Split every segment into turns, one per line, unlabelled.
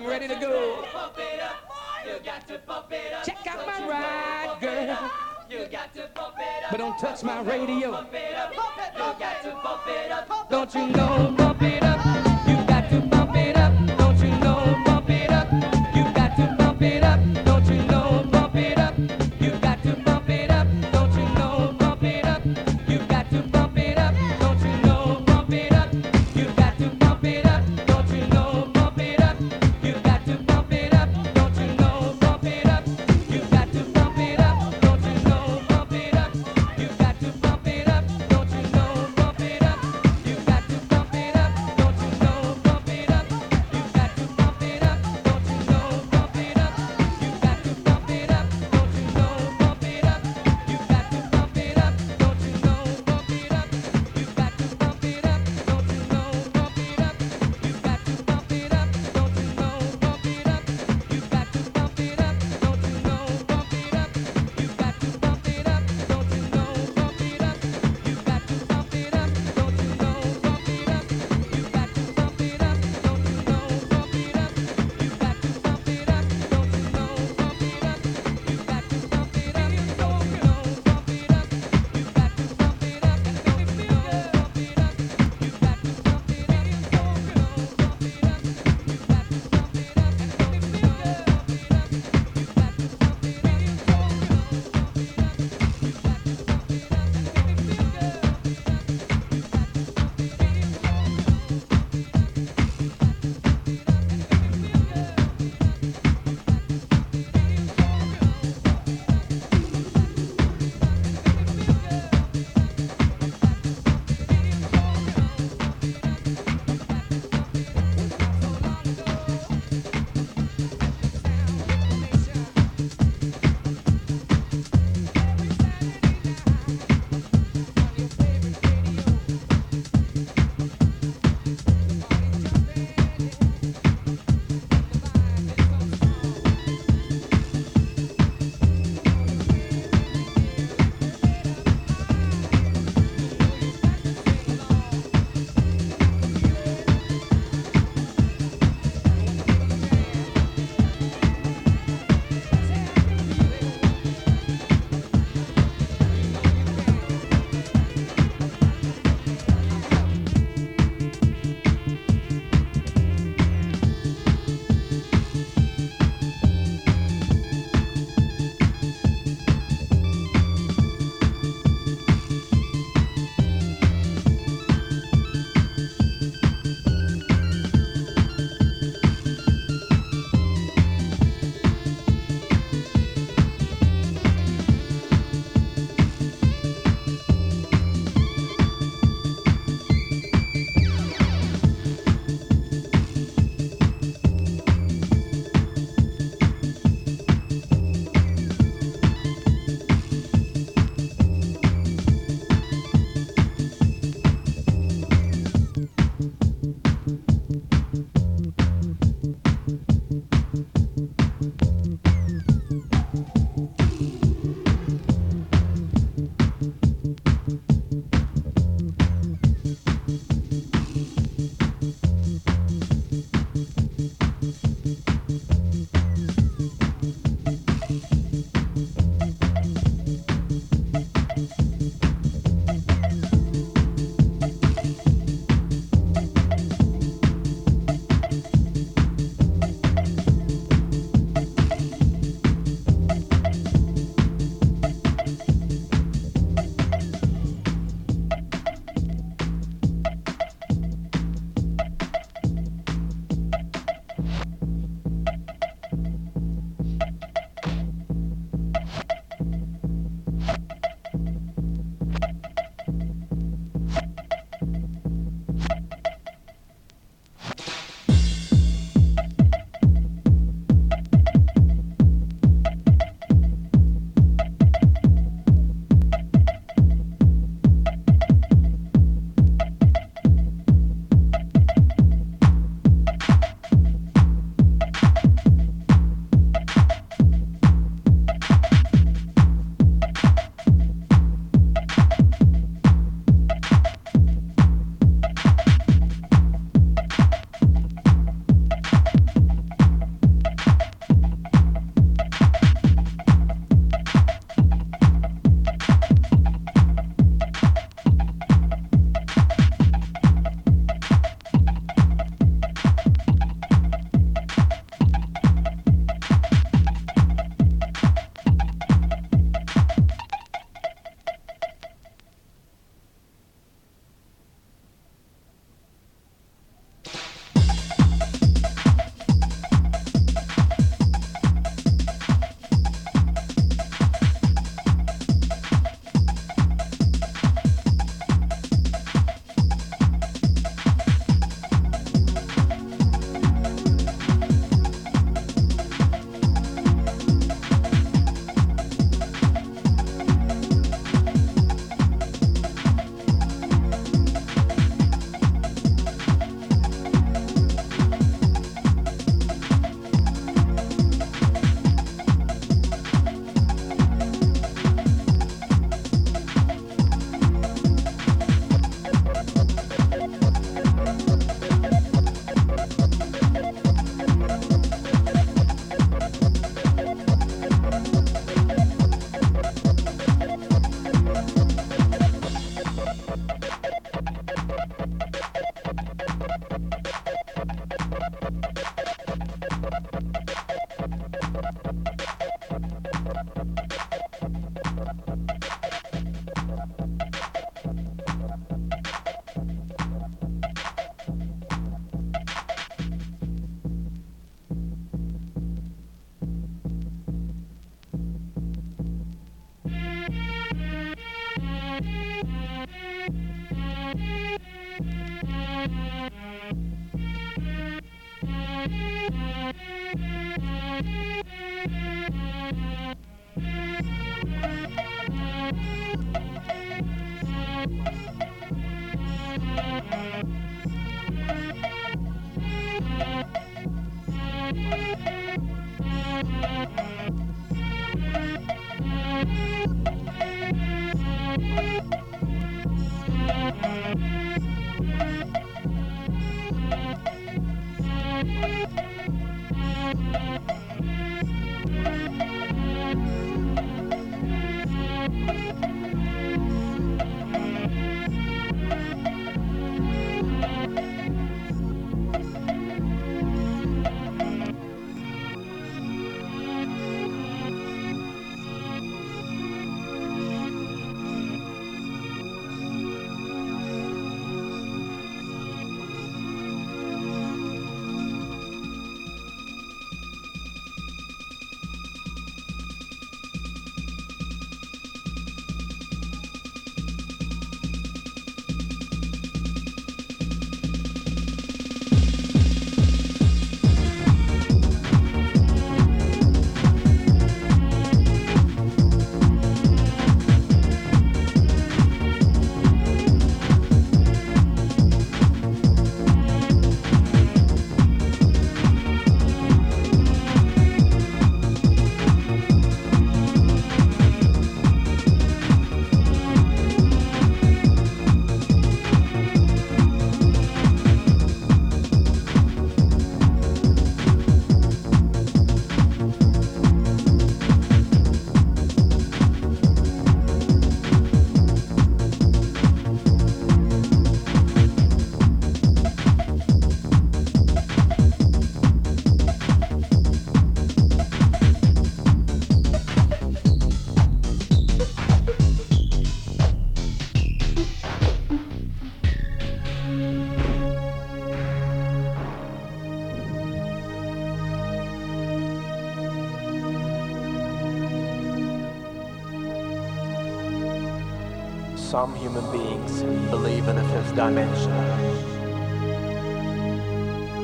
I'm ready to go. Pump it up, you got to pump it up. Check out my ride, girl. You got to pump it up. But don't touch my radio. Bump it up. You got to pump it up. Don't you know? Pump it up. You got to pump it up. Don't you know? Pump it up. You got to pump it up.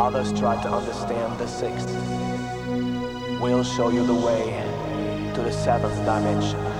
Others try to understand the sixth. We'll show you the way to the seventh dimension.